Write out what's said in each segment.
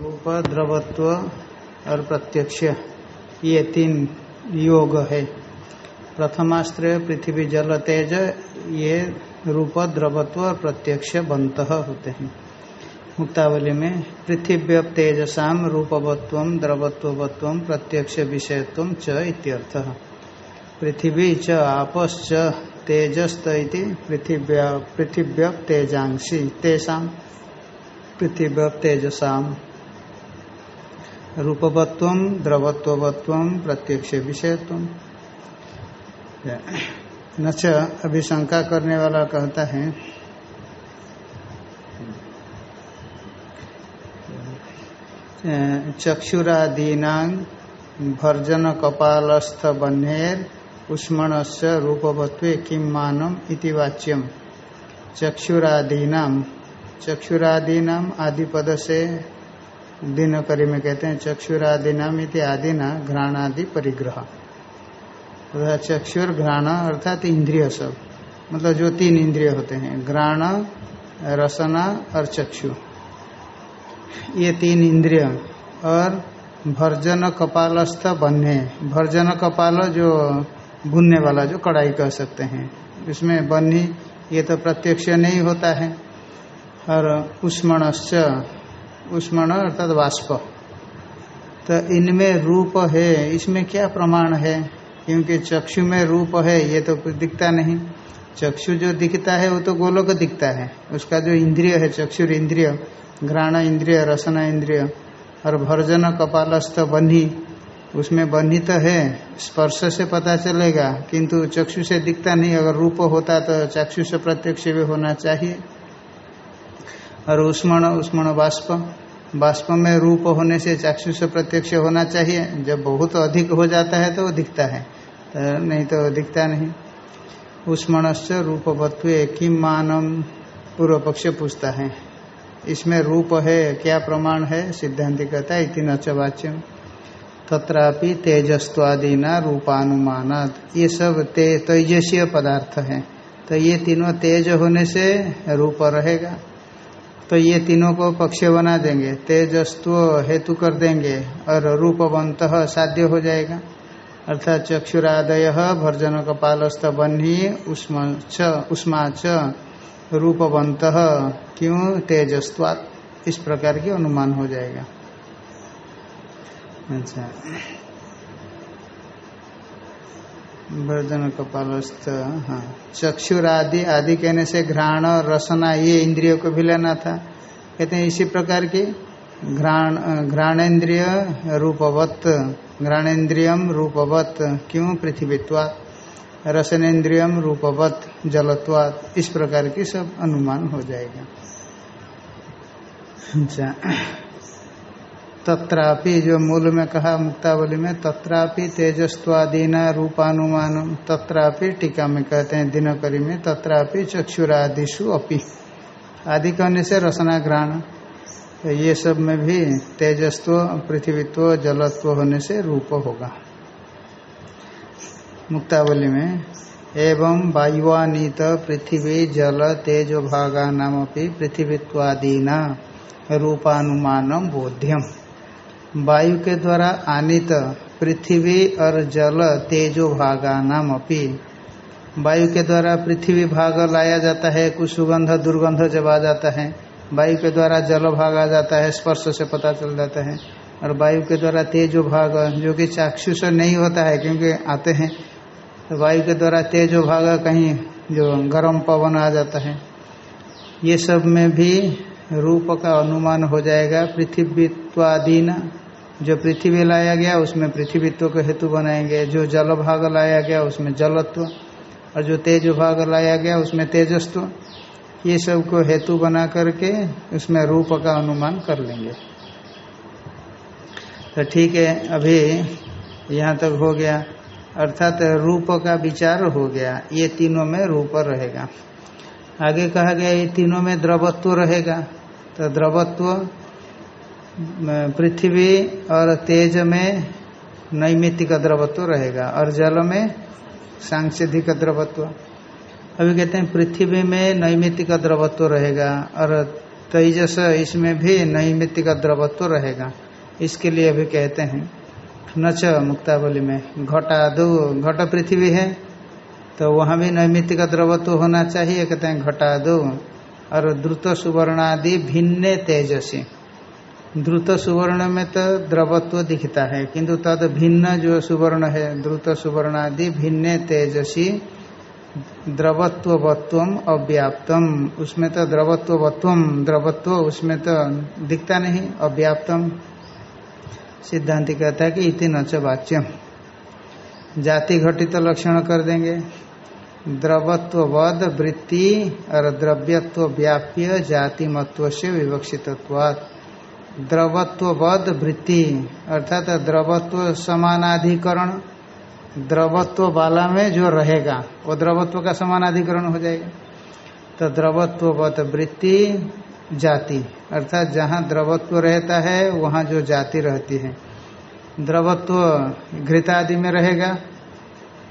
रूप द्रवत्व और प्रत्यक्ष, ये तीन योग है। प्रथमाश्रय, पृथ्वी, जल, तेज, ये रूप द्रवत्व और प्रत्यक्ष बंत होते हैं। मुक्तावली में, पृथिव्य तेजसाम रूपवत्व द्रवत्वत्व प्रत्यक्ष, विषयत्व च इत्यर्थ। पृथिवी च, आपश्च तेजस्त पृथिव्य पृथिव्य तेजांशी तेषा पृथिव्य तेजसाम रूपवत्व द्रवत्वत्व प्रत्यक्ष विषयत्व। नच अभी शंका करने वाला कहता है, चक्षुरादीना भर्जन कपालस्थ बन्हेर उष्मणस्य रूपवत्वे किम मानम इति वाच्यम। चक्षुरादीनाम। चक्षुरादीनाम आदि पद से दिनकरी में कहते हैं, चक्षुरादीनाम इति आदिना घ्राणादि परिग्रह। तथा चक्षुर घ्राण अर्थात इंद्रिय सब। मतलब जो तीन इंद्रिय होते हैं, घ्राण, रसना और चक्षु। ये तीन इंद्रिय और भर्जन कपालस्थ बन्हे। भर्जन कपाल जो भुनने वाला जो कढ़ाई कह सकते हैं। इसमें बन्ही, ये तो प्रत्यक्ष नहीं होता है। और उष्मणश्च, उष्मण अर्थात वाष्प। तो इनमें रूप है, इसमें क्या प्रमाण है? क्योंकि चक्षु में रूप है, ये तो कुछ दिखता नहीं। चक्षु जो दिखता है, वो तो गोलोक दिखता है। उसका जो इंद्रिय है, चक्षुर इंद्रिय, घ्राण इंद्रिय, रसना इंद्रिय, और भर्जन कपालस्थ बन्ही उसमें बन्ही तो है, स्पर्श से पता चलेगा, किंतु चक्षु से दिखता नहीं, अगर रूप होता तो चक्षु से प्रत्यक्ष भी होना चाहिए। और उष्मण उष्मण बाष्प बाष्प में रूप होने से चाक्षु से प्रत्यक्ष होना चाहिए। जब बहुत अधिक हो जाता है तो वो दिखता है तो नहीं तो दिखता नहीं। उष्मणश्च रूपवत्व किम मानम पूर्व पक्ष पूछता है, इसमें रूप है, क्या प्रमाण है? सिद्धांत कहता है, इति नचवाच्यम तथापि तेजस्वादीना रूपानुमानात। ये सब ते तेजसीय पदार्थ हैं। तो ये तीनों तेज होने से रूप रहेगा। तो ये तीनों को पक्ष बना देंगे। तेजस्व हेतु कर देंगे और रूपवंत साध्य हो जाएगा। अर्थात चक्षुरादय भर्जन कपालस्थ बन्ही, उष्मा च रूपवंत क्यों तेजस्वात इस प्रकार की अनुमान हो जाएगा। अच्छा। वर्जन कपालस्थ हाँ। चक्षुरादि आदि कहने से घ्राण, रसना, ये इंद्रियों को भी लेना था। कहते हैं इसी प्रकार की घ्राण, घ्राणेन्द्रिय रूपवत घ्राणेन्द्रियम रूपवत, क्यों? पृथ्वीत्वात् रसनेन्द्रियम रूपवत जलत्वात् इस प्रकार की सब अनुमान हो जाएगा। अच्छा। तत्रापि, जो मूल में कहा मुक्तावली में, तत्रापि तेजस्वादीना रूपानुमान तत्रापि टीका में कहते हैं, दिनकरी में, तत्रापि चक्षुरादिशु अपि। आदि कहने से रसना घ्राण तो ये सब में भी तेजस्व, पृथ्वीत्व, जलत्व होने से रूप होगा। मुक्तावली में, एवं वायुवानीत पृथ्वी, जल, तेज भागा नाम पृथ्वीत्वादीना रूपानुमान बोध्यम। वायु के द्वारा आनित पृथ्वी और जल तेजो भागा नाम अपी। वायु के द्वारा पृथ्वी भाग लाया जाता है, कुछ सुगंध, दुर्गंध जब आ जाता है, वायु के द्वारा जल भाग जाता है, स्पर्श से पता चल जाता है। और वायु के द्वारा तेजो भाग, जो कि चाक्षुष नहीं होता है, क्योंकि आते हैं तो वायु के द्वारा तेजो भाग कहीं जो गर्म पवन आ जाता है। ये सब में भी रूप का अनुमान हो जाएगा। पृथ्वीत्वादीन जो पृथ्वी लाया गया, उसमें पृथ्वीत्व को हेतु बनाएँगे जो जल भाग लाया गया, उसमें जलत्व। और जो तेज भाग लाया गया, उसमें तेजस्व। ये सबको हेतु बना करके उसमें रूप का अनुमान कर लेंगे। तो ठीक है, अभी यहाँ तक हो गया। अर्थात रूप का विचार हो गया। ये तीनों में रूप रहेगा। आगे कहा गया, ये तीनों में द्रवत्व रहेगा। तो द्रवत्व पृथ्वी और तेज में नैमित्तिक द्रवत्व रहेगा और जल में सांसिधिक द्रवत्व। अभी कहते हैं पृथ्वी में नैमित्तिक द्रवत्व रहेगा और तेजस इसमें भी नैमित्तिक द्रवत्व रहेगा। इसके लिए अभी कहते हैं, नच मुक्तावली में, घटा दो, घट पृथ्वी है तो वहाँ भी नैमित्तिक द्रवत्व होना चाहिए, कहते हैं घटादो और द्रुत सुवर्णादि भिन्न तेजसी। द्रुत सुवर्ण में तो द्रवत्व दिखता है, किंतु तद भिन्न जो सुवर्ण है, द्रुत सुवर्णादि भिन्न तेजसी द्रवत्वत्व अव्याप्तम। उसमें तो द्रवत्वत्व द्रवत्व उसमें तो दिखता नहीं, अव्याप्तम। सिद्धांति कहता है कि इति नच वाच्यम। जाति घटित तो लक्षण कर देंगे। द्रवत्वद वृत्ति और द्रव्यत्व व्याप्य जाति मत्व से विवक्षितत्वात्। द्रवत्वद वृत्ति, अर्थात द्रवत्व समानाधिकरण द्रवत्व वाला में जो रहेगा, वो द्रवत्व का समानाधिकरण हो जाएगा। तो द्रवत्ववत वृत्ति जाति, अर्थात जहाँ द्रवत्व रहता है, वहाँ जो जाति रहती है। द्रवत्व घृतादि में रहेगा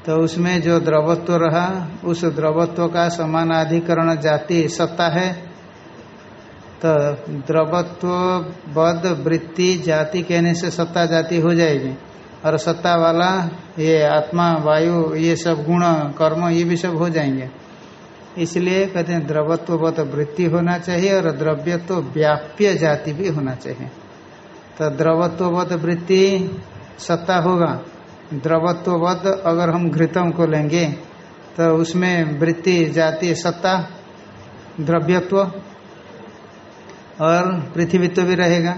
तो उसमें जो द्रवत्व रहा, उस द्रवत्व का समानाधिकरण जाति सत्ता है तो द्रवत्व, बद, वृत्ति, जाति कहने से सत्ता जाति हो जाएगी। और सत्ता वाला, ये आत्मा, वायु, ये सब गुण, कर्म, ये भी सब हो जाएँगे। इसलिए कहते हैं द्रवत्वत वृत्ति होना चाहिए और द्रव्यत्व व्याप्य जाति भी होना चाहिए। तो द्रवत्वत वृत्ति सत्ता होगा। द्रवत्ववत अगर हम घृतम को लेंगे तो उसमें वृत्ति, जाति, सत्ता, द्रव्यत्व और पृथ्वीत्व भी रहेगा।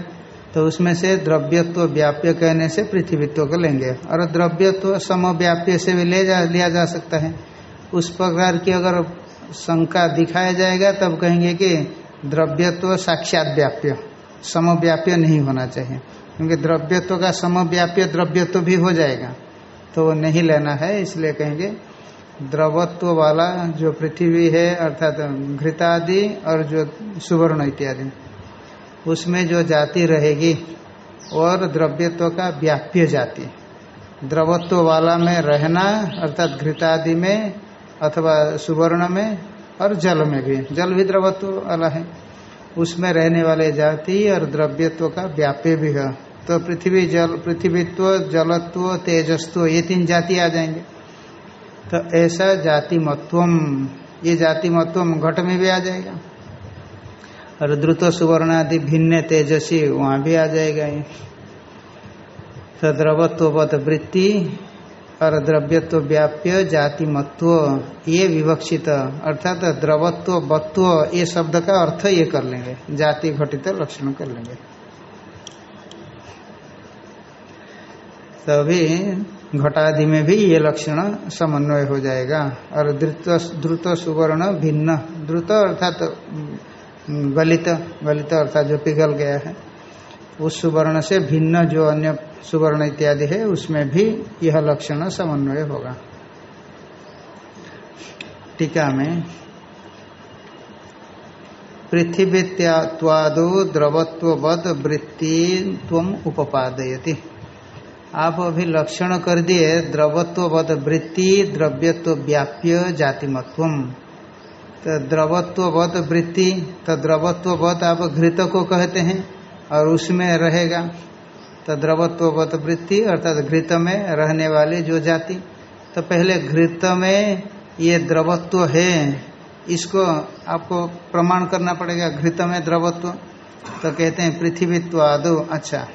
तो उसमें से द्रव्यत्व व्याप्य कहने से पृथ्वीत्व को लेंगे। और द्रव्यत्व समव्याप्य से भी ले जा, लिया जा सकता है। उस प्रकार की अगर शंका दिखाया जाएगा, तब कहेंगे कि द्रव्यत्व साक्षात व्याप्य, समव्याप्य नहीं होना चाहिए। क्योंकि द्रव्यत्व का समव्याप्य द्रव्यत्व भी हो जाएगा। तो वो नहीं लेना है, इसलिए कहेंगे द्रवत्व वाला जो पृथ्वी है, अर्थात घृतादि और जो सुवर्ण इत्यादि। उसमें जो जाति रहेगी और द्रव्यत्व का व्याप्य जाति। द्रवत्व वाला में रहना, अर्थात घृतादि में, अथवा सुवर्ण में और जल में भी। जल भी द्रवत्व वाला है। उसमें रहने वाले जाति और द्रव्यत्व का व्याप्य भी है। तो पृथ्वी जल, पृथ्वीत्व, जलत्व तेजस्व ये तीन जाति आ जाएँगे। तो ऐसा जाति मत्वम ये जाति मत्वम घट में भी आ जाएगा। और द्रुत सुवर्ण आदि भिन्न तेजसी वहाँ भी आ जाएगा ये। वृत्ति और द्रव्यत्व व्याप्य जाति मत्व ये विवक्षित। अर्थात द्रवत्व बत्व ये शब्द का अर्थ ये कर लेंगे। जाति घटित लक्षण कर लेंगे। तभी घटादि में भी ये लक्षण समन्वय हो जाएगा। और द्रुत द्रुत सुवर्ण भिन्न। द्रुत अर्थात गलित गलित अर्थात जो पिघल गया है, उस सुवर्ण से भिन्न जो अन्य सुवर्ण इत्यादि है, उसमें भी यह लक्षण समन्वय होगा। टीका में पृथ्वीत्यादो द्रवत्वद वृत्ति तम आप अभी लक्षण कर दिए द्रवत्वद वृत्ति, द्रव्यत्व व्याप्य जातिमत्व तो द्रवत्वद वृत्ति तो द्रवत्वद आप घृत को कहते हैं, और उसमें रहेगा तो द्रवत्वद वृत्ति, अर्थात घृत में रहने वाली जो जाति। तो पहले घृत में ये द्रवत्व है, इसको आपको प्रमाण करना पड़ेगा, घृत में द्रवत्व। तो कहते हैं पृथ्वीत्व आदो अच्छा।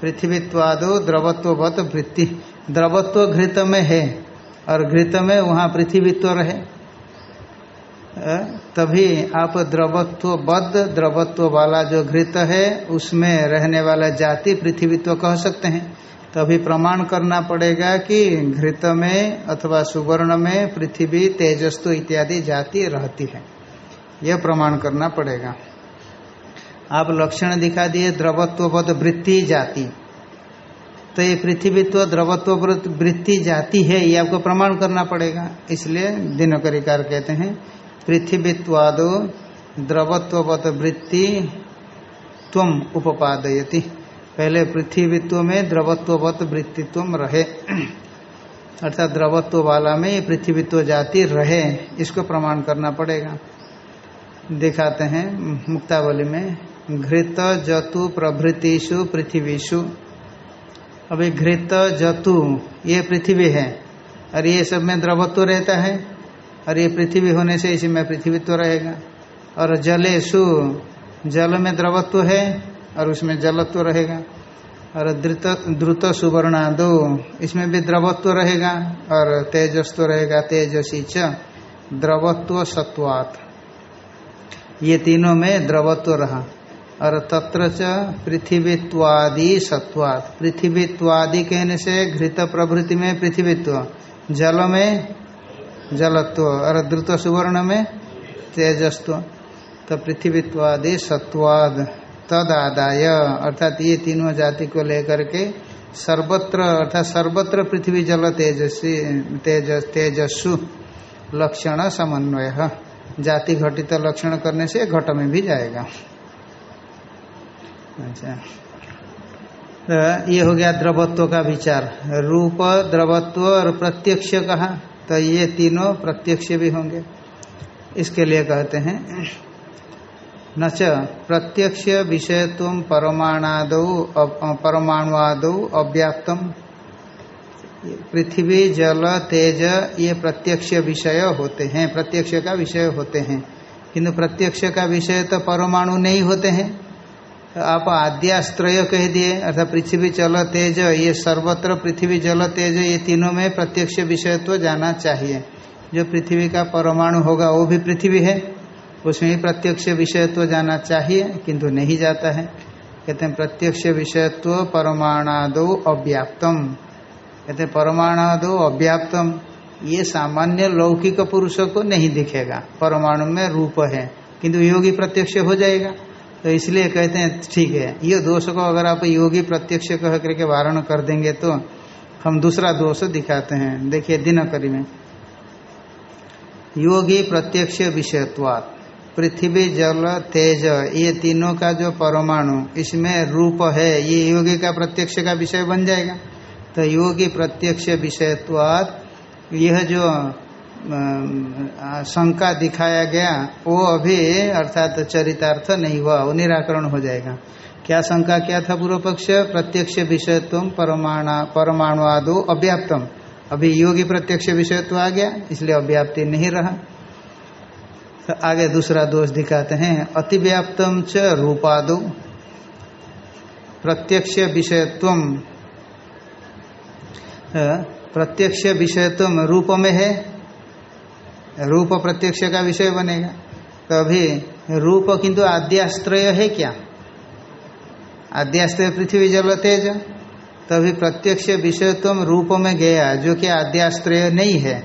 पृथ्वीत्वादो द्रवत्वत वृत्ति। द्रवत्व घृत में है। और घृत में वहाँ पृथ्वीत्व रहे। तभी आप द्रवत्व, बद्ध द्रवत्व वाला जो घृत है, उसमें रहने वाला जाति पृथ्वीत्व कह सकते हैं। तभी प्रमाण करना पड़ेगा कि घृत में अथवा सुवर्ण में पृथ्वी तेजस्व इत्यादि जाति रहती है। यह प्रमाण करना पड़ेगा। आप लक्षण दिखा दिए द्रवत्वपद वृत्ति जाति। तो ये पृथ्वीत्व द्रवत्व वृत्ति जाति है, ये आपको प्रमाण करना पड़ेगा। इसलिए दिनकरिकार कहते हैं, पृथ्वीत्वादो द्रवत्वपद वृत्ति तुम उपादयति पहले पृथ्वीत्व में द्रवत्ववत वृत्तित्व रहे। अर्थात द्रवत्व वाला में ये पृथ्वीत्व जाति रहे, इसको प्रमाण करना पड़ेगा। दिखाते हैं मुक्तावली में, घृत जतु प्रभृतिषु पृथ्वीषु। अभी घृत जतु, ये पृथ्वी है। और ये सब में द्रवत्व रहता है। और ये पृथ्वी होने से इसी में पृथ्वीत्व रहेगा। और जलेशु जल में द्रवत्व है और उसमें जलत्व रहेगा। और द्रुत द्रुत सुवर्णादो, इसमें भी द्रवत्व रहेगा और तेजस्व रहेगा। तेजसी च, द्रवत्व सत्वात। ये तीनों में द्रवत्व रहा। और तत्र पृथ्वीत्वादि सत्वात। पृथ्वीत्वादि कहने से घृत प्रभृति में पृथ्वीत्व, जल में जलत्व और द्रुत सुवर्ण में तेजस्व तो पृथ्वीत्वादि सत्वाद तद आदाय अर्थात ये तीनों जाति को लेकर के सर्वत्र, अर्थात सर्वत्र पृथ्वी जल तेजस्वी तेज, तेजस्सु लक्षण समन्वय। जाति घटित लक्षण करने से घट में भी जाएगा। अच्छा। तो ये हो गया द्रवत्व का विचार। रूप, द्रवत्व और प्रत्यक्ष कहा तो ये तीनों प्रत्यक्ष भी होंगे। इसके लिए कहते हैं, न च प्रत्यक्ष विषयत्व परमाणाद परमाणुआद अव्याप्तम। पृथ्वी, जल, तेज, ये प्रत्यक्ष विषय होते हैं, प्रत्यक्ष का विषय होते हैं। किंतु प्रत्यक्ष का विषय तो परमाणु नहीं होते हैं। तो आप आद्याश्रय कह दिए, अर्थात पृथ्वी जल तेज, ये सर्वत्र पृथ्वी जल तेज, ये तीनों में प्रत्यक्ष विषय तो जाना चाहिए। जो पृथ्वी का परमाणु होगा, वो भी पृथ्वी है। उसमें ही प्रत्यक्ष विषयत्व जाना चाहिए, किंतु नहीं जाता है। कहते हैं, प्रत्यक्ष विषयत्व परमाणादो अव्याप्तम। कहते हैं, परमाणादो अव्याप्तम। ये सामान्य लौकिक पुरुषों को नहीं दिखेगा। परमाणु में रूप है, किंतु योगी प्रत्यक्ष हो जाएगा। तो इसलिए कहते हैं, ठीक है, ये दोष को अगर आप योगी प्रत्यक्ष कह करके वारण कर देंगे तो हम दूसरा दोष दिखाते हैं। देखिए, दिनकरी में। योगी प्रत्यक्ष विषयत्वात्। पृथ्वी, जल, तेज, ये तीनों का जो परमाणु, इसमें रूप है, ये योगी का प्रत्यक्ष का विषय बन जाएगा। तो योगी प्रत्यक्ष विषयत्वाद यह जो शंका दिखाया गया, वो अभी अर्थात चरितार्थ नहीं हुआ, वो निराकरण हो जाएगा। क्या शंका क्या था पूर्व पक्ष? प्रत्यक्ष विषयत्व परमाणु परमाणुआदो अव्याप्तम। अभी योगी प्रत्यक्ष विषयत्व आ गया, इसलिए अव्याप्ति नहीं रहा। तो आगे दूसरा दोष दिखाते हैं, अतिव्याप्तम च रूपादो। प्रत्यक्ष विषयत्व प्रत्यक्ष विषयत्व रूप में है। रूप प्रत्यक्ष का विषय बनेगा। तो अभी रूप किंतु आद्याश्रय है क्या? आद्याश्रय पृथ्वी जल तेज, तभी प्रत्यक्ष विषयत्व रूप में गया, जो कि आद्याश्रय नहीं है।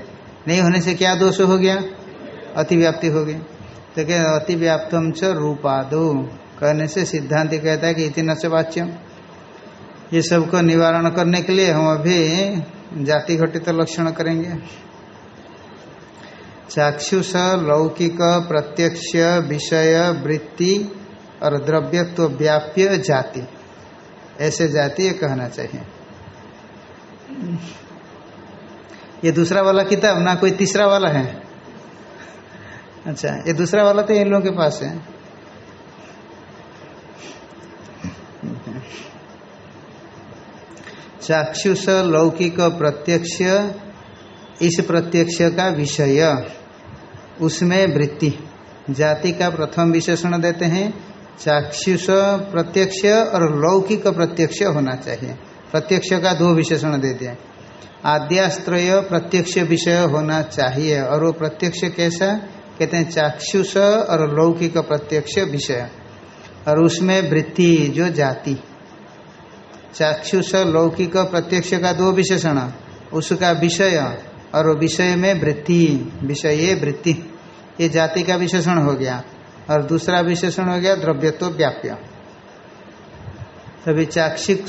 नहीं होने से क्या दोष हो गया? अतिव्याप्ति होगी तो क्या अतिव्याप्तम च रूपादो। कहने से सिद्धांत कहता है कि इति न वाच्यम। ये सबको निवारण करने के लिए हम अभी जाति घटित लक्षण करेंगे। चाक्षुष लौकिक प्रत्यक्ष विषय वृत्ति और द्रव्यत्व व्याप्य जाति। ऐसे जाति ये कहना चाहिए। ये दूसरा वाला किताब ना कोई तीसरा वाला है? अच्छा ये दूसरा वाला तो इन लोगों के पास है। चाक्षुष लौकिक प्रत्यक्ष इस प्रत्यक्ष का विषय। उसमें वृत्ति। जाति का प्रथम विशेषण देते हैं, चाक्षुष प्रत्यक्ष और लौकिक प्रत्यक्ष होना चाहिए। प्रत्यक्ष का दो विशेषण दे दिया आद्यास्त्रय प्रत्यक्ष विषय होना चाहिए और वो प्रत्यक्ष कैसा? कहते हैं चाक्षुष और लौकिक प्रत्यक्ष विषय। और उसमें वृत्ति जो जाति। चाक्षुष लौकिक प्रत्यक्ष का दो विशेषण। उसका विषय और विषय में वृत्ति, विषय वृत्ति। ये जाति का विशेषण हो गया। और दूसरा विशेषण हो गया द्रव्यत्व व्याप्य। तभी चाक्षिक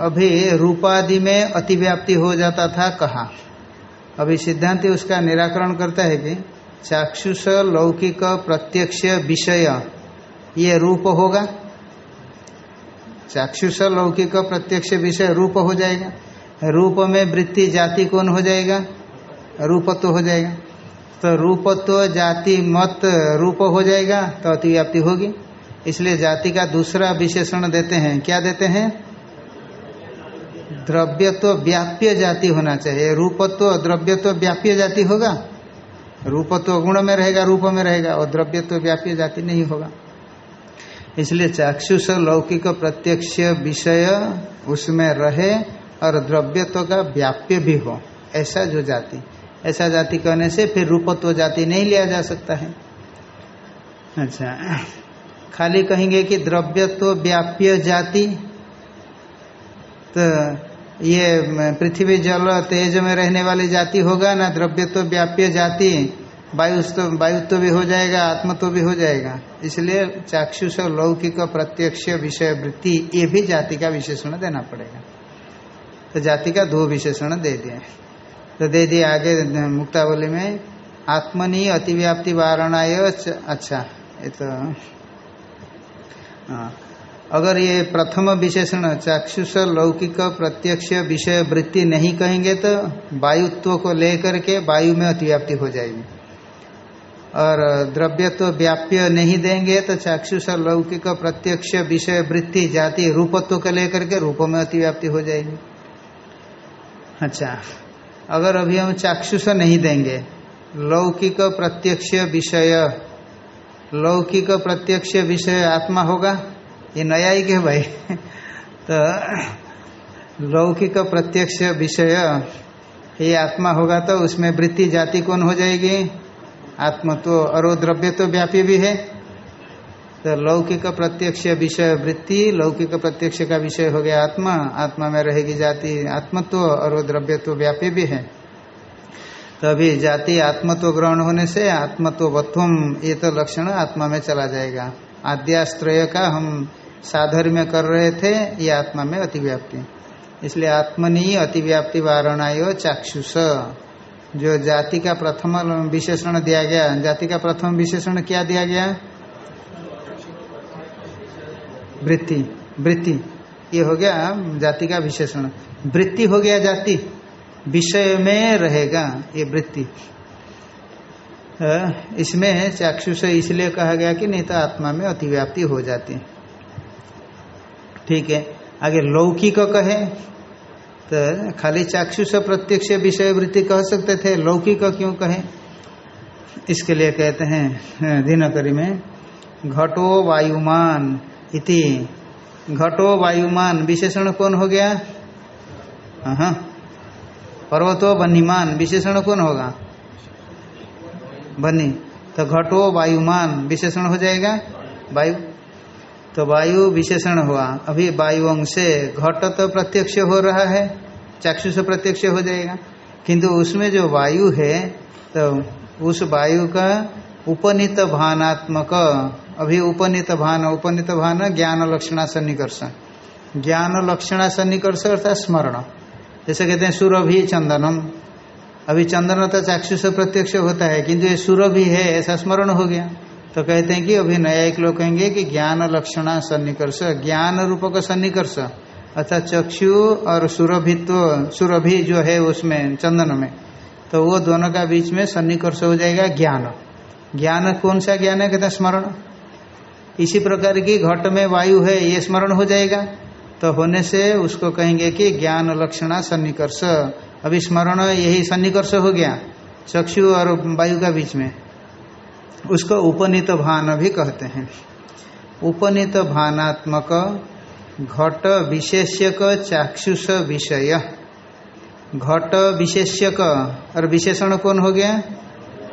अभी रूपादि में अतिव्याप्ति हो जाता था कहा। अभी सिद्धांत उसका निराकरण करता है कि चाक्षुष लौकिक प्रत्यक्ष विषय, ये रूप होगा। चाक्षुष लौकिक प्रत्यक्ष विषय रूप हो जाएगा। रूप में वृत्ति जाति कौन हो जाएगा? रूपत्व हो जाएगा। तो रूपत्व जाति मत रूप हो जाएगा तो अतिव्याप्ति होगी। इसलिए जाति का दूसरा विशेषण देते हैं। क्या देते हैं? द्रव्यत्व व्याप्य जाति होना चाहिए। रूपत्व, द्रव्यत्व व्याप्य जाति होगा? रूपत्व गुण में रहेगा, रूप में रहेगा, और द्रव्यत्व व्याप्य जाति नहीं होगा। इसलिए चाक्षुष लौकिक प्रत्यक्ष विषय उसमें रहे। और द्रव्यत्व का व्याप्य भी हो, ऐसा जो जाति। ऐसा जाति कहने से फिर रूपत्व जाति नहीं लिया जा सकता है। अच्छा खाली कहेंगे कि द्रव्यत्व व्याप्य जाति तो ये पृथ्वी जल तेज में रहने वाली जाति होगा ना? द्रव्यत्व व्याप्य जाति, वायु वायुत्व भी हो जाएगा, आत्मत्व भी हो जाएगा। इसलिए चाक्षुष लौकिक प्रत्यक्ष विषय वृत्ति ये भी जाति का विशेषण देना पड़ेगा। तो जाति का दो विशेषण दे दिए। तो दे दिए आगे मुक्तावली में, आत्मनि अतिव्याप्ति वारणा अच्छा ये तो हाँ। अगर ये प्रथम विशेषण, चाक्षुष लौकिक प्रत्यक्ष विषय वृत्ति नहीं कहेंगे तो वायुत्व को लेकर के वायु में अतिव्याप्ति हो जाएगी। और द्रव्यत्व व्याप्य नहीं देंगे तो चाक्षुष लौकिक प्रत्यक्ष विषय वृत्ति, जाति, रूपत्व को लेकर के रूपों में अतिव्याप्ति हो जाएगी। अच्छा अगर अभी हम चाक्षुष नहीं देंगे, लौकिक प्रत्यक्ष विषय, लौकिक प्रत्यक्ष विषय आत्मा होगा? ये नया ही के भाई। तो लौकिक प्रत्यक्ष विषय, ये आत्मा होगा तो उसमें वृत्ति जाति कौन हो जाएगी? आत्मा तो और द्रव्य तो व्यापी भी है। तो लौकिक प्रत्यक्ष विषय वृत्ति, लौकिक प्रत्यक्ष का विषय हो गया आत्मा। आत्मा में रहेगी जाति, आत्मत्व और वो द्रव्य तो व्यापी भी है। तो अभी जाति, आत्मत्व ग्रहण होने से आत्मत्वत्वम, ये तो लक्षण आत्मा में चला जाएगा। आद्याश्रय का हम साधर में कर रहे थे, ये आत्मा में अतिव्याप्ति। इसलिए आत्मनी अतिव्याप्ति वारणायो चाक्षुष। जो जाति का प्रथम विशेषण दिया गया, जाति का प्रथम विशेषण क्या दिया गया? वृत्ति वृत्ति। ये हो गया जाति का विशेषण। वृत्ति हो गया जाति। विषय में रहेगा ये वृत्ति। इसमें चाक्षुष इसलिए कहा गया कि नहीं तो आत्मा में अतिव्याप्ति हो जाती। ठीक है, आगे लौकिक कहे तो खाली चाक्षुष प्रत्यक्ष विषय वृत्ति कह सकते थे, लौकिक क्यों कहे? इसके लिए कहते हैं, दिनकरी में, घटो वायुमान। इति घटो वायुमान। विशेषण कौन हो गया? पर्वतो बन्हीमान। विशेषण कौन होगा? बनी तो घटो वायुमान। विशेषण हो जाएगा? वायु। तो वायु विशेषण हुआ। अभी वायु से घट तो प्रत्यक्ष हो रहा है। चाक्षुष प्रत्यक्ष हो जाएगा। किंतु उसमें जो वायु है तो उस वायु का उपनीत भानात्मक अभी उपनीत भान उपनीत भान, ज्ञान लक्षणा सन्निकर्ष ज्ञान लक्षणा सन्निकर्ष अर्थात स्मरण। जैसे कहते हैं, सुरभि चंदनम। अभी चंदन तो चाक्षुष प्रत्यक्ष होता है, किंतु ये सुरभि है, ऐसा स्मरण हो गया। तो कहते हैं कि अभी नया एक लोग कहेंगे कि ज्ञान लक्षणा सन्निकर्ष, ज्ञान रूप का सन्निकर्ष। अर्थात चक्षु और सुरभित्व, सुरभि जो है उसमें, चंदन में। तो वो दोनों का बीच में सन्निकर्ष हो जाएगा ज्ञान। ज्ञान कौन सा ज्ञान है? कहते हैं स्मरण। इसी प्रकार की घट में वायु है, ये स्मरण हो जाएगा। तो होने से उसको कहेंगे कि ज्ञान लक्षणा सन्निकर्ष। अभी स्मरण यही सन्निकर्ष हो गया, चक्षु और वायु का बीच में। उसको उपनीत भान भी कहते हैं। उपनीत भानात्मक घट विशेष्यक चाक्षुष विषय। घट विशेष्यक और विशेषण कौन हो गया?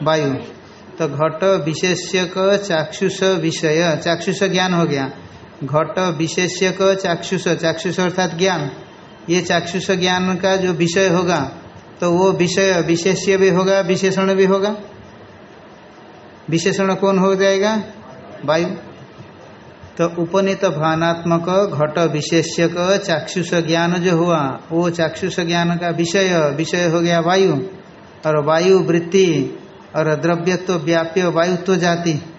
वायु। तो घट विशेष्यक चाक्षुष विषय। चाक्षुष ज्ञान हो गया। घट विशेष्यक चाक्षुष। चाक्षुष अर्थात ज्ञान। ये चाक्षुष ज्ञान का जो विषय होगा तो वो विषय विशेष्य भी होगा, विशेषण भी होगा। विशेषण कौन हो जाएगा? वायु। तो उपनीत भानात्मक घट विशेष्यक चाक्षुष ज्ञान जो हुआ, वो चाक्षुष ज्ञान का विषय। विषय हो गया वायु। और वायु वृत्ति और द्रव्यत्व व्याप्य वायुत्व जाति।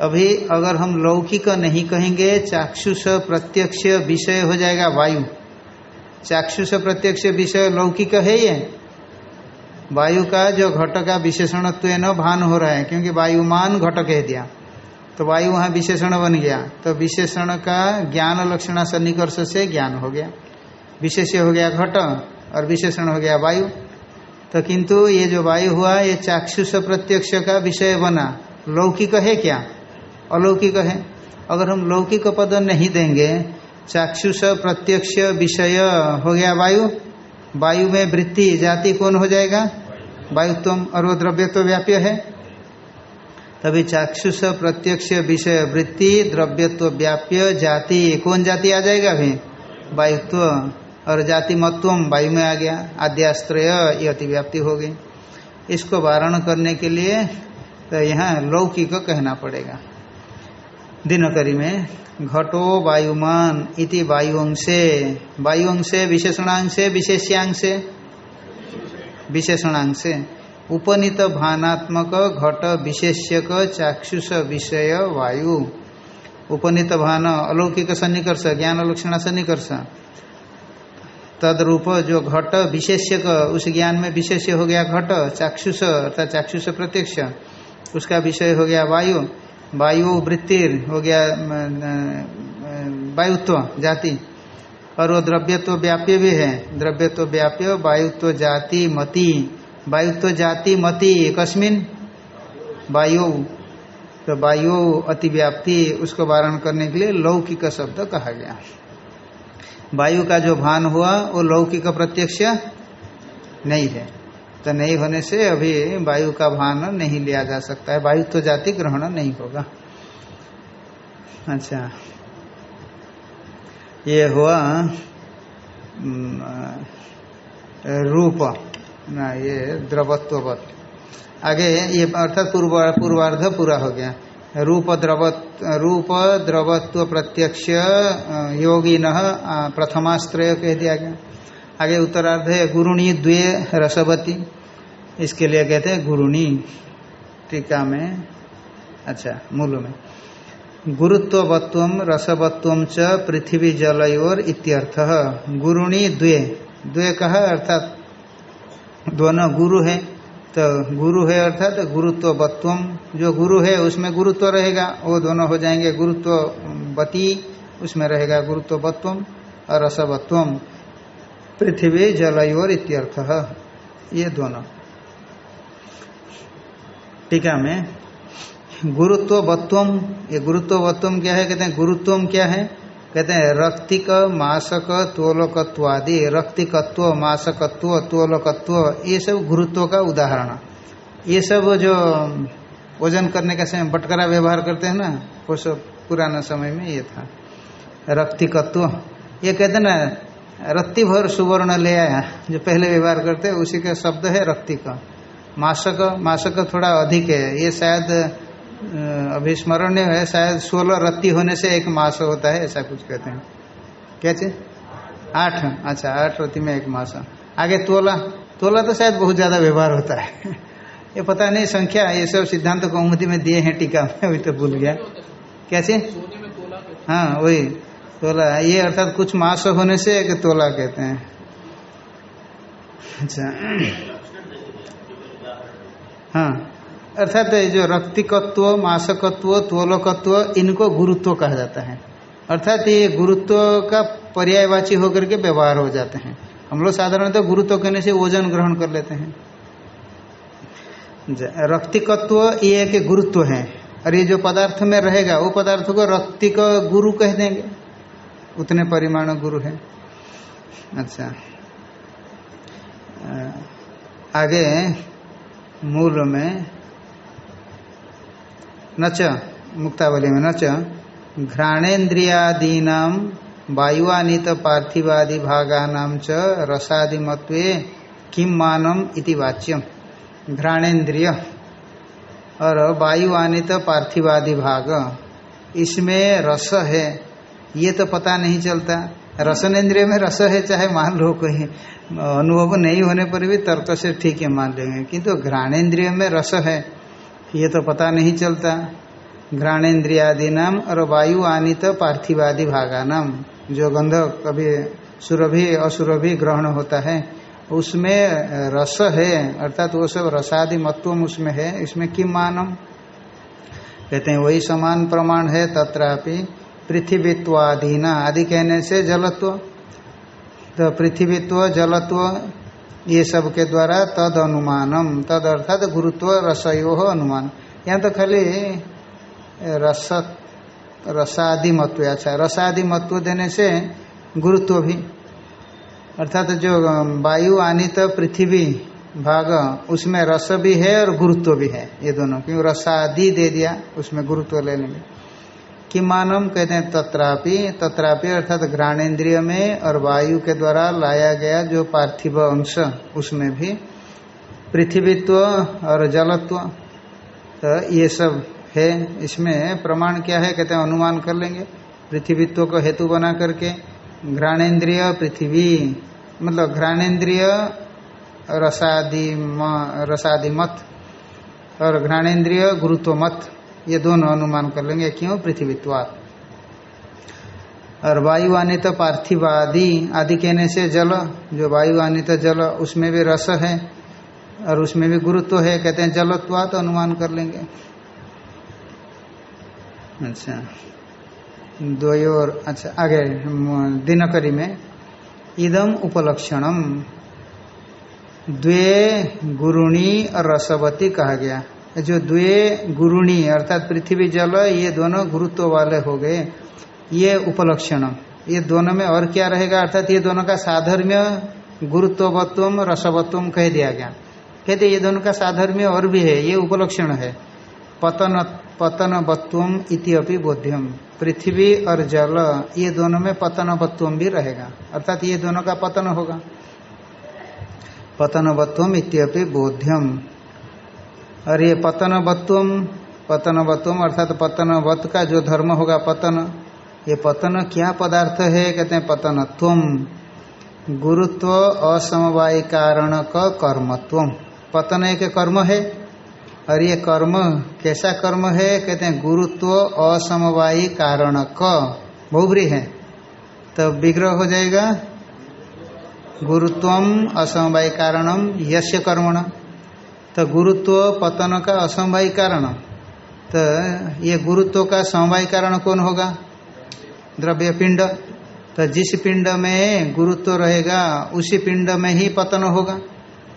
अभी अगर हम लौकिक नहीं कहेंगे, चाक्षुष प्रत्यक्ष विषय हो जाएगा वायु। चाक्षुष प्रत्यक्ष विषय लौकिक है ये। वायु का जो घट का विशेषणत्व न, भान हो रहा है, क्योंकि वायुमान घट कह दिया। तो वायु वहाँ विशेषण बन गया। तो विशेषण का ज्ञान लक्षणा सन्निकर्ष से ज्ञान हो गया। विशेष हो गया घट और विशेषण हो गया वायु। तो किंतु ये जो वायु हुआ, ये चाक्षुष प्रत्यक्ष का विषय बना। लौकिक है क्या? अलौकिक है। अगर हम लौकिक पद नहीं देंगे, चाक्षुष प्रत्यक्ष विषय हो गया वायु। वायु में वृत्ति, जाति कौन हो जाएगा? वायुत्व और वो द्रव्य तो व्याप्य है। तभी चाक्षुष प्रत्यक्ष विषय वृत्ति, द्रव्यत्व व्याप्य, जाति, कौन जाति आ जाएगा अभी? वायुत्व। और जाति मत्वम वायु में आ गया आद्याश्रय ये अतिव्याप्ति हो गई। इसको वारण करने के लिए तो यहाँ लौकिक कहना पड़ेगा। दिनकरी में, घटो वायुमान इति वायुअंशे वायुअंशे विशेषणांशे, विशेष्यांशे। विशेषणांशे। उपनीत भानात्मक घट विशेष्यक चाक्षुष विषय वायु। उपनीत भान अलौकिक सन्निकर्ष, ज्ञान लक्षण सन्निकर्ष। तदरूप जो घट विशेष्यक उस ज्ञान में विशेष हो गया घट, चाक्षुष अर्थात चाक्षुष प्रत्यक्ष। उसका विषय हो गया वायु। वायु वृत्तिर हो गया वायुत्व, जाति। और वो द्रव्यत्व व्याप्य भी है। द्रव्यत्व व्याप्य, वायुत्व जाति मति। वायुत्व जाति मति कस्मिन वायु तो वायु अतिव्याप्ति, उसको वारण करने के लिए लौकिक शब्द कहा गया वायु का जो भान हुआ, वो लौकिक प्रत्यक्ष नहीं है। तो नहीं होने से अभी वायु का भान नहीं लिया जा सकता है। वायु तो जाति ग्रहण नहीं होगा। अच्छा। ये हुआ रूप। ना, ये द्रवत्ववत। आगे ये अर्थात पूर्व, पूर्वार्ध पूरा हो गया। रूप द्रवत रूप द्रवत्व प्रत्यक्ष योगी न प्रथमाश्रय कह दिया गया आगे उत्तरार्ध है गुरुणी द्वे रसवती। इसके लिए कहते हैं गुरुणी, टीका में। अच्छा मूल में। गुरुत्वत्व रसवत्व च पृथ्वी जलयोर इत्यर्थ। गुरुणी द्वे। द्वे कहा अर्थात, दोनों गुरु है। तो गुरु है अर्थात गुरुत्वत्व जो गुरु है, उसमें गुरुत्व रहेगा, वो दोनों हो जाएँगे। गुरुत्ववती, उसमें रहेगा गुरुत्वत्व और रसवत्व पृथ्वी जलयोर इत्यर्थ। ये दोनों। टीका में। गुरुत्वत्व ये गुरुत्वत्व क्या है? कहते हैं गुरुत्वम क्या है? कहते हैं, रक्तिक, मासक तोलकत्वादि रक्तिकत्व, मासकत्व तोलकत्व ये सब गुरुत्व का उदाहरण। ये सब जो वज़न करने का समय, बटकरा व्यवहार करते हैं ना, वो सब पुराना समय में ये था। रक्तिकत्व। ये कहते ना, रत्ती भर सुवर्ण ले आया, जो पहले व्यवहार करते, उसी का शब्द है रक्तिक। मासक मासक थोड़ा अधिक है, ये शायद अभी स्मरण नहीं है, शायद सोलह रत्ती होने से एक मास होता है, ऐसा कुछ कहते हैं। क्या चीज़? आठ। अच्छा आठ रत्ती में एक मास। आगे तोला। तोला तो शायद बहुत ज़्यादा व्यवहार होता है। ये पता नहीं, संख्या, ये सब सिद्धांत कौमुदी में दिए हैं, टीका में, अभी तो भूल गया। क्या चीज़? हाँ वही, तोला। ये अर्थात कुछ मास होने से एक तोला कहते हैं। अच्छा। हाँ। अर्थात जो रक्तिकत्व, मासकत्व तोलकत्व इनको गुरुत्व कहा जाता है। अर्थात ये गुरुत्व का पर्यायवाची होकर के व्यवहार हो जाते हैं। हम लोग साधारणतः तो गुरुत्व कहने से वज़न ग्रहण कर लेते हैं। रक्तिकत्व ये एक गुरुत्व है। और ये जो पदार्थ में रहेगा, वो पदार्थ को रक्तिक गुरु कह देंगे। उतने परिमाण गुरु है। अच्छा। आगे, मूल में नच मुक्तावली में नच घ्राणेन्द्रियादीना वायुआनीत पार्थिवादि भागानाम च रसादिमत्वे किम मानम इति वाच्यम। घ्राणेन्द्रिय। और वायुआनीत पार्थिवादि भाग इसमें रस है। ये तो पता नहीं चलता। रसनेन्द्रिय में रस है, चाहे मान लो कोई, अनुभव नहीं होने पर भी तर्क से ठीक है मान लेंगे। किंतु तो घ्राणेन्द्रिय में रस है। ये तो पता नहीं चलता। घ्राणेन्द्रियादि नाम और वायु आनित पार्थिवादि भागा नाम जो गंध कभी सुरभि, असुरभि ग्रहण होता है, उसमें रस है, अर्थात वो सब रसादि मत्व उसमें है, इसमें किम मानम? कहते हैं, वही समान प्रमाण है तथापि पृथ्वीत्वादीना। आदि कहने से जलत्व। तो पृथ्वीत्व, जलत्व ये सब के द्वारा तद अनुमानम, तद अर्थात गुरुत्व रसयो अनुमान। यहाँ तो खाली रस रसादि मत्व अच्छा रसादि मत्व देने से गुरुत्व भी। अर्थात जो वायु आनित पृथ्वी भाग, उसमें रस भी है और गुरुत्व भी है, ये दोनों। क्योंकि रसादि दे दिया, उसमें गुरुत्व ले लेंगे। कि मानम कहते हैं तत्रापि तत्रापि अर्थात घ्राणेन्द्रिय में और वायु के द्वारा लाया गया जो पार्थिव अंश, उसमें भी पृथ्वीत्व और जलत्व तो ये सब है। इसमें प्रमाण क्या है? कहते हैं अनुमान कर लेंगे। पृथ्वीत्व को हेतु बना करके घ्राणेन्द्रिय, पृथ्वी मतलब घ्राणेन्द्रिय, रसादि रसादि मत और घ्राणेन्द्रिय, गुरुत्व मत। ये दोनों अनुमान कर लेंगे क्यों पृथ्वीत्वाद और वायु आनित पार्थिव आदि कहने से जल, जो वायु आनित जल, उसमें भी रस है और उसमें भी गुरुत्व है, कहते हैं जलत्वात अनुमान कर लेंगे। अच्छा। द्वयोर अच्छा आगे, दिनकरी में, इदम उपलक्षणम, द्वे गुरुणी और रसवती कहा गया। जो द्वे गुरुणी अर्थात पृथ्वी जल, ये दोनों गुरुत्व वाले हो गए। ये उपलक्षण। ये दोनों में और क्या रहेगा? अर्थात ये दोनों का साधर्म्य गुरुत्वत्व रसवत्व कह दिया गया। कहते ये दोनों का साधर्म्य और भी है, ये उपलक्षण है। पतन पतन पतनवत्वम इति अपनी बोध्यम। पृथ्वी और जल, ये दोनों में पतनवत्वम भी रहेगा। अर्थात ये दोनों का पतन होगा। पतन पतनवत्वम इत्यपि बोध्यम। और ये पतनवत्वम पतनवत्वम अर्थात पतन पतनवत का जो धर्म होगा पतन, ये पतन क्या पदार्थ है? कहते हैं पतनत्वम। गुरुत्व असमवाय कारण का कर्मत्व पतन एक कर्म है। और ये कर्म कैसा कर्म है? कहते हैं गुरुत्व असमवायी कारण क बहुब्री है। तो विग्रह हो जाएगा। गुरुत्वम असमवाय कारणम यश कर्मण। तो गुरुत्व पतन का असमवाय कारण। तो ये गुरुत्व का समवाय कारण कौन होगा? द्रव्य पिंड। तो जिस पिंड में गुरुत्व रहेगा, उसी पिंड में ही पतन होगा।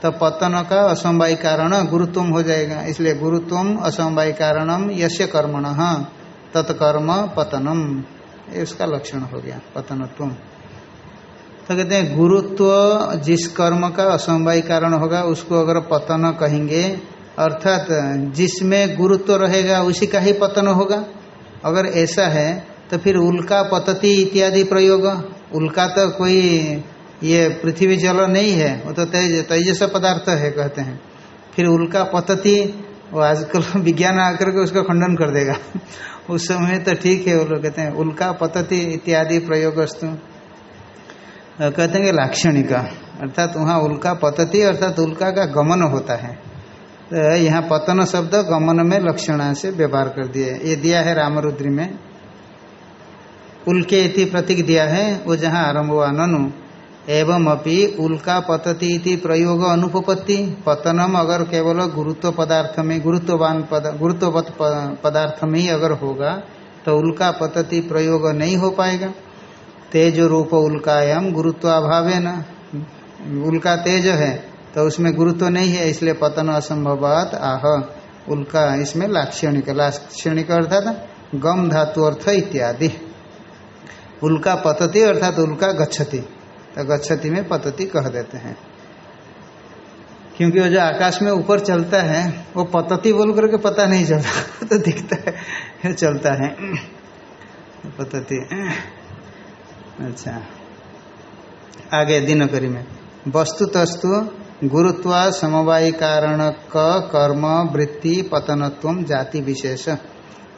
तो पतन का असमवाय कारण गुरुत्व हो जाएगा। इसलिए गुरुत्व असमवाय कारणम यश कर्मण, तत्कर्म पतनम। इसका लक्षण हो गया पतनत्व तो कहते हैं, गुरुत्व जिस कर्म का असमवाय कारण होगा, उसको अगर पतन कहेंगे, अर्थात जिसमें गुरुत्व रहेगा, उसी का ही पतन होगा। अगर ऐसा है तो फिर उल्का पतति इत्यादि प्रयोग, उल्का तो कोई ये पृथ्वी जल नहीं है, वो तो तेज, तेजस पदार्थ है कहते हैं। फिर उल्का पतति, वो आजकल विज्ञान आकर के उसका खंडन कर देगा। उस समय तो ठीक है, वो लोग कहते हैं, उल्का पतति इत्यादि प्रयोग कहते हैं लाक्षणिका। अर्थात वहाँ उल्का पतती, अर्थात उल्का का गमन होता है। तो यहाँ पतन शब्द गमन में लक्षणा से व्यवहार कर दिए। ये दिया है रामरुद्री में। उल्के इति प्रतीक दिया है, वो जहाँ आरंभ हुआ, ननु। एवं अपि उल्का पतति इति प्रयोग अनुपपत्ति। पतनम अगर केवल गुरुत्व पदार्थ में, गुरुत्ववान पद पदार्थ में ही अगर होगा तो उल्का पतति प्रयोग नहीं हो पाएगा। तेज रूप उल्कायाम गुरुत्वाभाव है न। उल्का तेज है तो उसमें गुरुत्व नहीं है, इसलिए पतन असंभवात, आह। उल्का इसमें लाक्षणिक लाक्षणिक अर्थात गम धातु अर्थ इत्यादि। उल्का पतति अर्थात उल्का गच्छति तो गच्छति में पतति कह देते हैं। क्योंकि वो जो आकाश में ऊपर चलता है, वो पतति बोल करके पता नहीं चलता तो दिखता है, चलता है। पतति। अच्छा। आगे दिनकरी में। वस्तु तस्तु गुरुत्वा समवायी कारण कर्म वृत्ति पतनत्व जाति विशेष।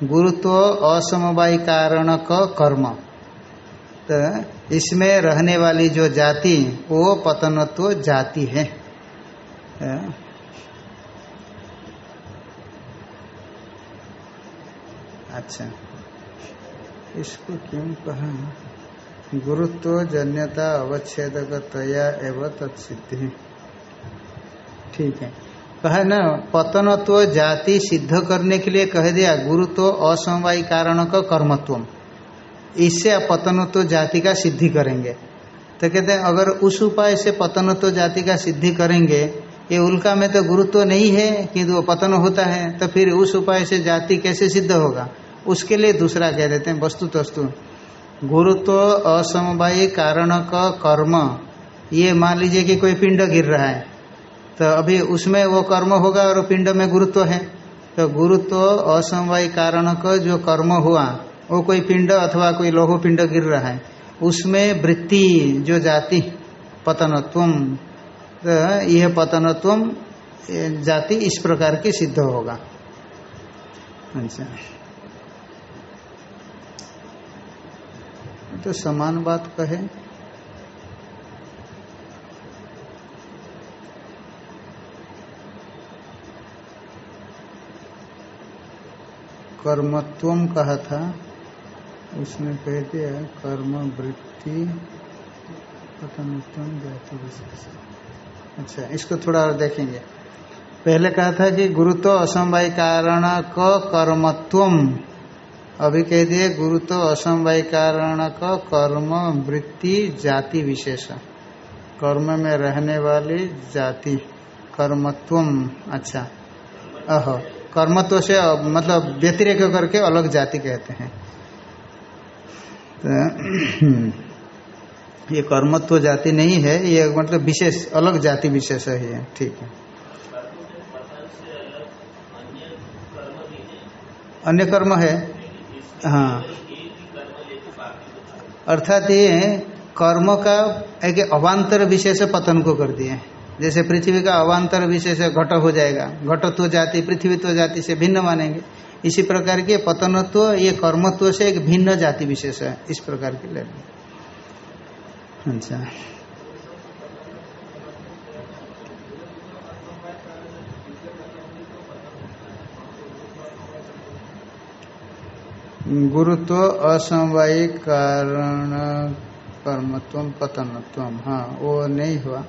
गुरुत्व असमवायी कारण कर्म। तो इसमें रहने वाली जो जाति, वो पतनत्व जाति है। अच्छा। इसको क्यों कहा? गुरुत्व जन्यता अवच्छेदकतया एवं तत्सिद्धि। ठीक है। कहा ना, पतनत्व जाति सिद्ध करने के लिए कह दिया, गुरुत्व असमवाय कारण का कर्मत्व। इससे आप पतनत्व जाति का सिद्धि करेंगे। तो कहते हैं, अगर उस उपाय से पतनत्व जाति का सिद्धि करेंगे, ये उल्का में तो गुरुत्व नहीं है, किंतु वो पतन होता है तो फिर उस उपाय से जाति कैसे सिद्ध होगा? उसके लिए दूसरा कह देते हैं वस्तु तस्तु गुरुत्व असमवाय कारण का कर्म। ये मान लीजिए कि कोई पिंड गिर रहा है तो अभी उसमें वो कर्म होगा और पिंड में गुरुत्व है। तो गुरुत्व असमवाय कारण का जो कर्म हुआ, वो कोई पिंड अथवा कोई लोह पिंड गिर रहा है, उसमें वृत्ति जो जाति पतनत्व तो यह पतनत्व जाति इस प्रकार की सिद्ध होगा। अच्छा। तो समान बात कहे। कर्मत्व कहा था उसमें कह दिया कर्म वृत्ति पतनत्व जाति विशेष अच्छा इसको थोड़ा और देखेंगे। पहले कहा था कि गुरुत्व असमवाय कारण क कर्मत्व अभी कह दिए गुरुत्व असमवाय कारण का कर्म वृत्ति जाति विशेष। कर्म में रहने वाली जाति कर्मत्व अच्छा। अह, कर्मत्व से मतलब व्यतिरेक करके अलग जाति कहते हैं। तो ये कर्मत्व जाति नहीं है, ये मतलब विशेष, अलग जाति विशेष है ठीक है। अन्य कर्म है? हाँ। अर्थात ये कर्म का एक अवान्तर विशेष पतन को कर दिए। जैसे पृथ्वी का अवान्तर विशेष घट हो जाएगा। घटत्व जाति, पृथ्वीत्व जाति से भिन्न मानेंगे। इसी प्रकार के पतनत्व, ये कर्मत्व से एक भिन्न जाति विशेष है। इस प्रकार के ले अच्छा। गुरुत्व असमवायी कारण कर्मत्व पतनत्व हाँ वो नहीं हुआ।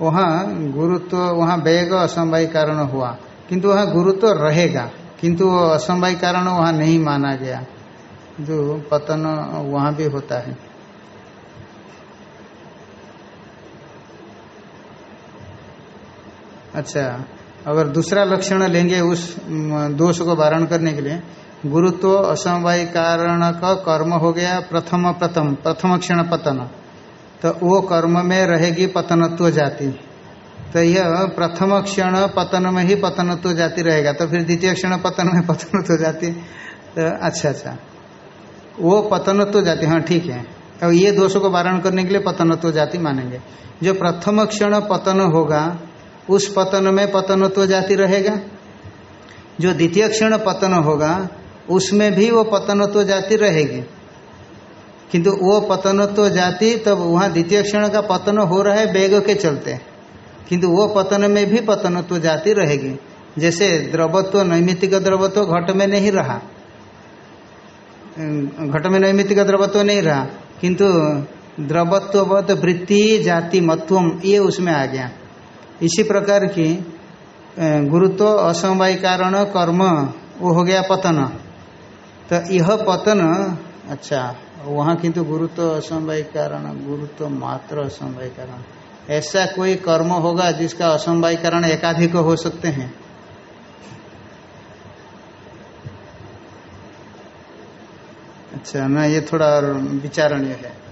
वहाँ गुरुत्व, वहाँ वेग असमवायी कारण हुआ। किंतु वहाँ गुरुत्व रहेगा। किंतु वो असमवाय कारण वहाँ नहीं माना गया। जो पतन वहाँ भी होता है। अच्छा अगर दूसरा लक्षण लेंगे उस दोष को वारण करने के लिए, गुरुत्व असमवाय कारण का कर्म हो गया प्रथम प्रथम प्रथम क्षण पतन। तो वो कर्म में रहेगी पतनत्व जाति। तो यह प्रथम क्षण पतन में ही पतनत्व जाति रहेगा। तो फिर द्वितीय क्षण पतन में पतनत्व जाति। तो अच्छा अच्छा। वो पतनत्व जाति हाँ ठीक है। अब ये दोषों को वारण करने के लिए पतनत्व जाति मानेंगे। जो प्रथम क्षण पतन होगा उस पतन में पतनत्व जाति रहेगा। जो द्वितीय क्षण पतन होगा, उसमें भी वो पतनत्व जाति रहेगी। किंतु वो पतनत्व जाति तब वहाँ द्वितीय क्षण का पतन हो रहा है वेग के चलते। किंतु वो पतन में भी पतनत्व जाति रहेगी। जैसे द्रवत्व, नैमित्तिक द्रवत्व घट में नहीं रहा। घट में नैमित्तिक द्रवत्व नहीं रहा। किंतु द्रवत्ववत वृत्ति जाति मत्वम ये उसमें आ गया। इसी प्रकार की गुरुत्व असमवाय कारण कर्म, वो हो गया पतन। तो यह पतन अच्छा वहाँ किंतु गुरुत्व असमवाय कारण, गुरुत्व मात्र असमवाय कारण। ऐसा कोई कर्म होगा जिसका असमवाय कारण एकाधिक हो सकते हैं। अच्छा ना ये थोड़ा विचारणीय है।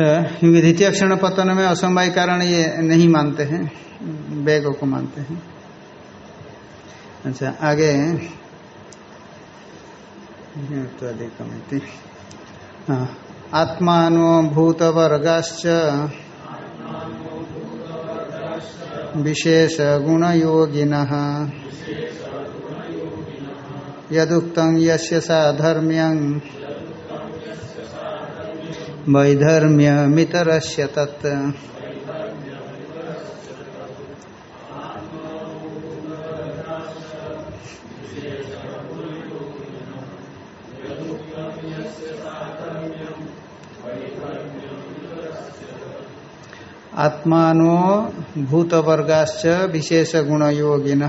क्योंकि द्वितीय क्षण पतन में असमवाय कारण ये नहीं मानते हैं, वेग को मानते हैं। अच्छा आगे। तो हाँ आत्मानो भूतवर्गाश्च विशेष गुणयोगिन यदुक्त यस्य साधर्म्यं वैधर्म्य वैधर्म्यमितरस्य तत् आत्मानो भूतवर्गाश्च विशेषगुणयोगिन।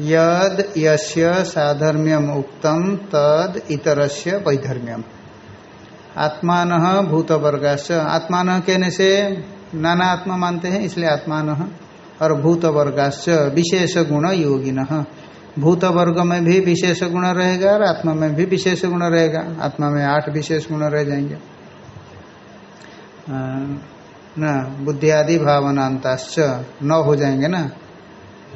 यद यस्य साधर्म्यम उक्तम तद इतरस्य वैधर्म्यम। आत्मान भूत भूतवर्गाश्च आत्मान कहने से नाना आत्मा मानते हैं, इसलिए आत्मान। और भूत वर्गाश्च विशेष गुण योगिन। भूत वर्ग में भी विशेष गुण रहेगा और आत्मा में भी विशेष गुण रहेगा। आत्मा में आठ विशेष गुण रह जाएँगे। न बुद्धि आदि भावनांताश्च नौ हो जाएँगे ना?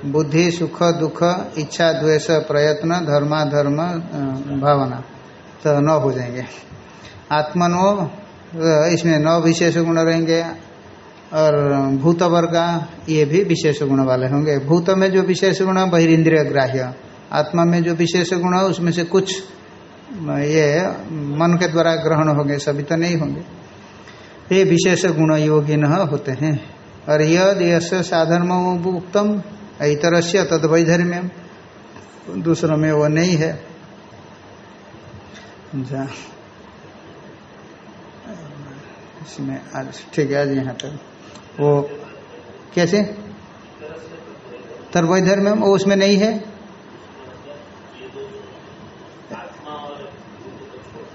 बुद्धि, सुख, दुख, इच्छा, द्वेष, प्रयत्न, धर्माधर्म भावना तो नौ हो जाएँगे। आत्मनो इसमें नौ विशेष गुण रहेंगे और भूत वर्ग ये भी विशेष गुण वाले होंगे। भूत में जो विशेष गुण है बहिरीन्द्रिय ग्राह्य आत्मा में जो विशेष गुण है, उसमें से कुछ ये, मन के द्वारा ग्रहण होंगे, सभी तो नहीं होंगे। ये विशेष गुण योगी न होते हैं। और यद यश साधर्म उत्तम इतर से तद वैधर्म्यम दूसरों में वो नहीं है। इसमें आज ठीक है आज यहाँ तक वो कैसे? में वो उसमें नहीं है?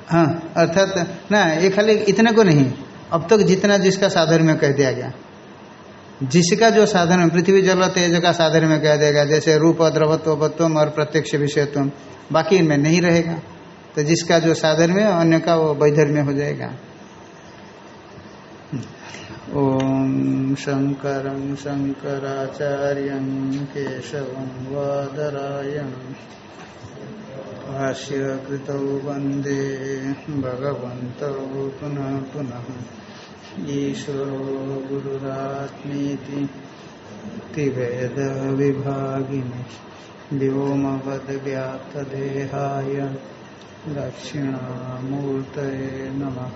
हाँ अर्थात ना, ये खाली इतने को नहीं। अब तक जितना जिसका साधन में कह दिया गया। जिसका जो साधन पृथ्वी, जल तेज का साधन में कह देगा जैसे रूप द्रवत्व और प्रत्यक्ष विषयत्व बाकी इनमें नहीं रहेगा। तो जिसका जो साधन में अन्य का वो वैधर्म्य हो जाएगा। ॐ शङ्करं शङ्कराचार्यं केशवं वादरायणम् भाष्यकृतौ वंदे भगवन्तौ पुनः पुनः। ईश्वरो गुरुरात्मीति तिभेदविभागिनि व्योमवद्व्याप्तदेहाय दक्षिणामूर्तये नमः।